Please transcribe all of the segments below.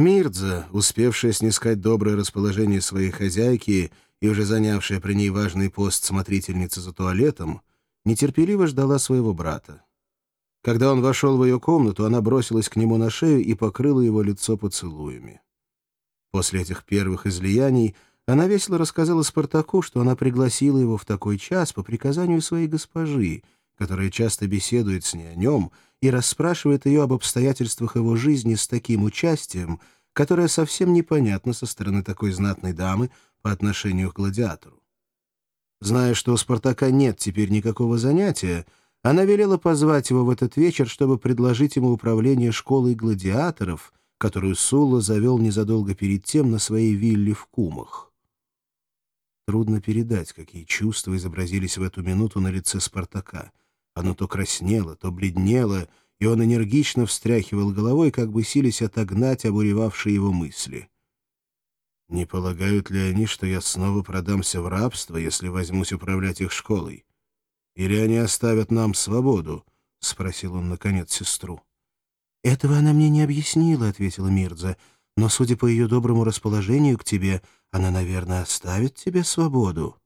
Мирдза, успевшая снискать доброе расположение своей хозяйки и уже занявшая при ней важный пост смотрительницы за туалетом, нетерпеливо ждала своего брата. Когда он вошел в ее комнату, она бросилась к нему на шею и покрыла его лицо поцелуями. После этих первых излияний она весело рассказала Спартаку, что она пригласила его в такой час по приказанию своей госпожи, которая часто беседует с ней о нем и расспрашивает ее об обстоятельствах его жизни с таким участием, которое совсем непонятно со стороны такой знатной дамы по отношению к гладиатору. Зная, что у Спартака нет теперь никакого занятия, она велела позвать его в этот вечер, чтобы предложить ему управление школой гладиаторов, которую Сулла завел незадолго перед тем на своей вилле в Кумах. Трудно передать, какие чувства изобразились в эту минуту на лице Спартака. Оно то краснело, то бледнело, и он энергично встряхивал головой, как бы сились отогнать обуревавшие его мысли. «Не полагают ли они, что я снова продамся в рабство, если возьмусь управлять их школой?» Или они оставят нам свободу?» — спросил он, наконец, сестру. «Этого она мне не объяснила», — ответила Мирдза. «Но, судя по ее доброму расположению к тебе, она, наверное, оставит тебе свободу».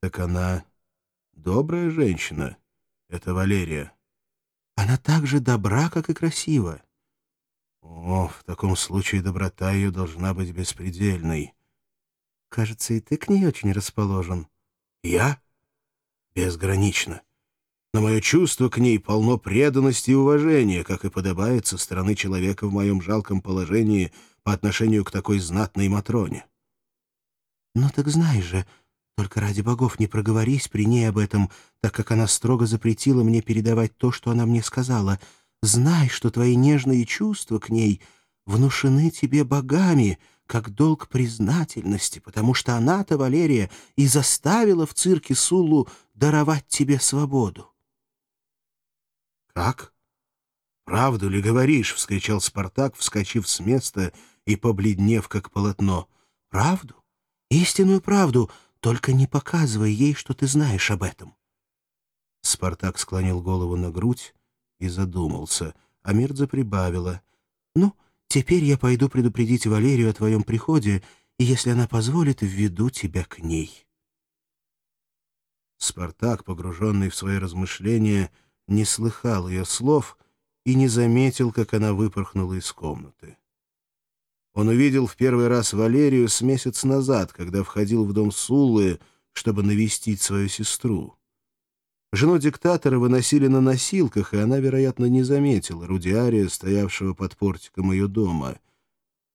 «Так она добрая женщина. Это Валерия». «Она так же добра, как и красива». «О, в таком случае доброта ее должна быть беспредельной». «Кажется, и ты к ней очень расположен». «Я?» безгранично. Но мое чувство к ней полно преданности и уважения, как и подобает со стороны человека в моем жалком положении по отношению к такой знатной Матроне. «Ну так знай же, только ради богов не проговорись при ней об этом, так как она строго запретила мне передавать то, что она мне сказала. Знай, что твои нежные чувства к ней внушены тебе богами, как долг признательности, потому что она-то, Валерия, и заставила в цирке Суллу даровать тебе свободу. «Как? Правду ли говоришь?» — вскричал Спартак, вскочив с места и побледнев, как полотно. «Правду? Истинную правду, только не показывай ей, что ты знаешь об этом». Спартак склонил голову на грудь и задумался, а Мирдза прибавила. «Ну, — Теперь я пойду предупредить Валерию о твоем приходе, и, если она позволит, введу тебя к ней». Спартак, погруженный в свои размышления, не слыхал ее слов и не заметил, как она выпорхнула из комнаты. Он увидел в первый раз Валерию с месяц назад, когда входил в дом Суллы, чтобы навестить свою сестру. Жену диктатора выносили на носилках, и она, вероятно, не заметила Рудиария, стоявшего под портиком ее дома.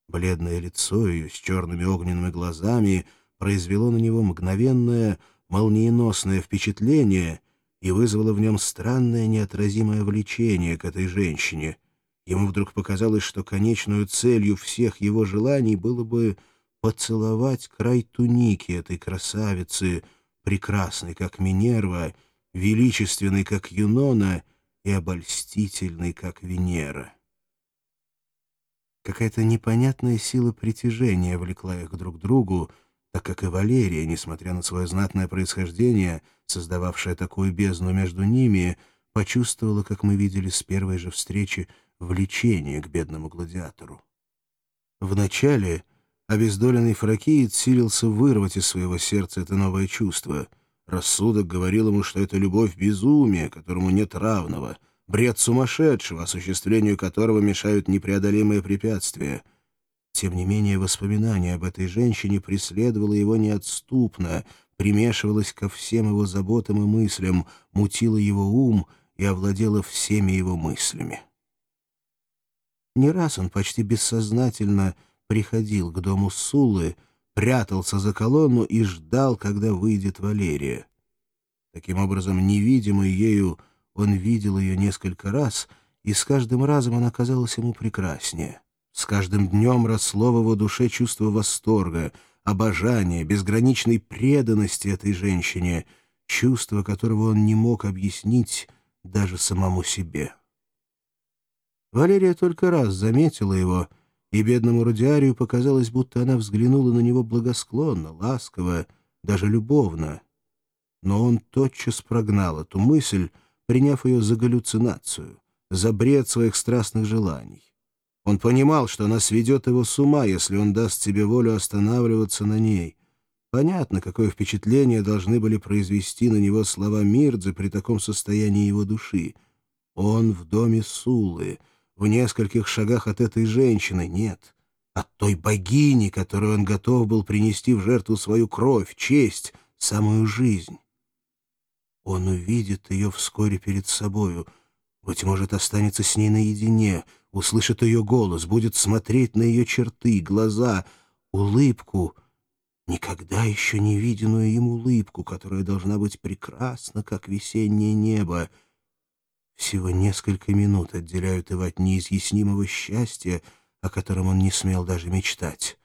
Бледное лицо ее с черными огненными глазами произвело на него мгновенное, молниеносное впечатление и вызвало в нем странное неотразимое влечение к этой женщине. Ему вдруг показалось, что конечную целью всех его желаний было бы поцеловать край туники этой красавицы, прекрасной, как Минерва, величественный, как Юнона, и обольстительный, как Венера. Какая-то непонятная сила притяжения влекла их друг к другу, так как и Валерия, несмотря на свое знатное происхождение, создававшая такую бездну между ними, почувствовала, как мы видели с первой же встречи, влечение к бедному гладиатору. Вначале обездоленный фракиец силился вырвать из своего сердца это новое чувство — Рассудок говорил ему, что это любовь безумия, которому нет равного, бред сумасшедшего, осуществлению которого мешают непреодолимые препятствия. Тем не менее, воспоминание об этой женщине преследовало его неотступно, примешивалось ко всем его заботам и мыслям, мутило его ум и овладело всеми его мыслями. Не раз он почти бессознательно приходил к дому Сулы, прятался за колонну и ждал, когда выйдет Валерия. Таким образом, невидимый ею, он видел ее несколько раз, и с каждым разом она казалась ему прекраснее. С каждым днем росло в его душе чувство восторга, обожания, безграничной преданности этой женщине, чувство которого он не мог объяснить даже самому себе. Валерия только раз заметила его — и бедному Рудиарию показалось, будто она взглянула на него благосклонно, ласково, даже любовно. Но он тотчас прогнал эту мысль, приняв ее за галлюцинацию, за бред своих страстных желаний. Он понимал, что она сведет его с ума, если он даст себе волю останавливаться на ней. Понятно, какое впечатление должны были произвести на него слова Мирдзе при таком состоянии его души. Он в доме Сулы, в нескольких шагах от этой женщины, нет, от той богини, которую он готов был принести в жертву свою кровь, честь, самую жизнь. Он увидит ее вскоре перед собою, быть может, останется с ней наедине — услышит ее голос, будет смотреть на ее черты, глаза, улыбку, никогда еще не виденную им улыбку, которая должна быть прекрасна, как весеннее небо. Всего несколько минут отделяют его от неизъяснимого счастья, о котором он не смел даже мечтать.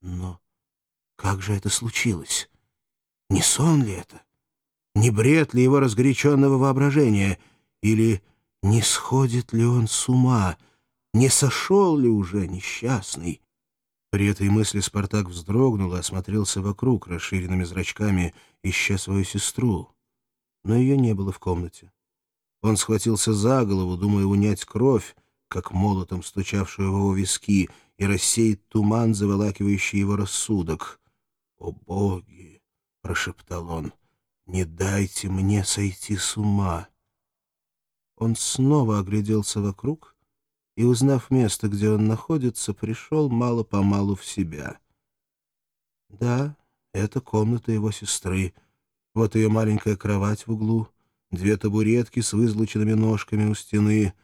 Но как же это случилось? Не сон ли это? Не бред ли его разгоряченного воображения? Или не сходит ли он с ума? Не сошел ли уже несчастный? При этой мысли Спартак вздрогнул и осмотрелся вокруг расширенными зрачками, ища свою сестру. Но ее не было в комнате. Он схватился за голову, думая унять кровь, как молотом стучавшую в его виски, и рассеять туман, заволакивающий его рассудок. «О боги!» — прошептал он. «Не дайте мне сойти с ума!» Он снова огляделся вокруг и, узнав место, где он находится, пришел мало-помалу в себя. Да, это комната его сестры. Вот ее маленькая кровать в углу, две табуретки с вызлученными ножками у стены,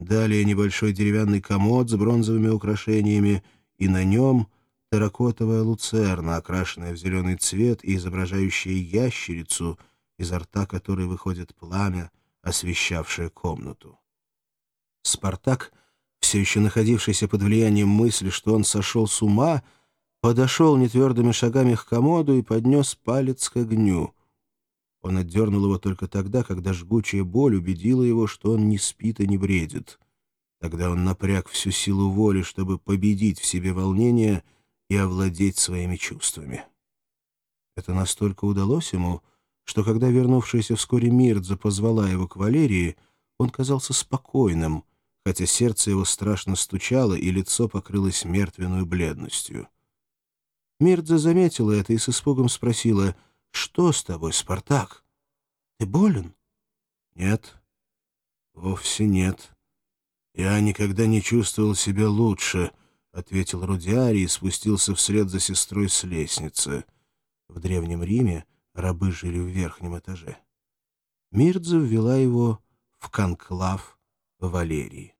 далее небольшой деревянный комод с бронзовыми украшениями, и на нем терракотовая луцерна, окрашенная в зеленый цвет и изображающая ящерицу, изо рта которой выходит пламя, освещавшая комнату. Спартак, все еще находившийся под влиянием мысли, что он сошел с ума, подошел нетвердыми шагами к комоду и поднес палец к огню. Он отдернул его только тогда, когда жгучая боль убедила его, что он не спит и не бредит. Тогда он напряг всю силу воли, чтобы победить в себе волнение и овладеть своими чувствами. Это настолько удалось ему, что когда вернувшаяся вскоре Мирдза позвала его к Валерии, он казался спокойным, хотя сердце его страшно стучало и лицо покрылось мертвенную бледностью. Мирдза заметила это и с испугом спросила, «Что с тобой, Спартак? Ты болен?» «Нет, вовсе нет. Я никогда не чувствовал себя лучше», — ответил Рудиарий и спустился вслед за сестрой с лестницы. В Древнем Риме рабы жили в верхнем этаже. Мирдза ввела его в конклав Валерии.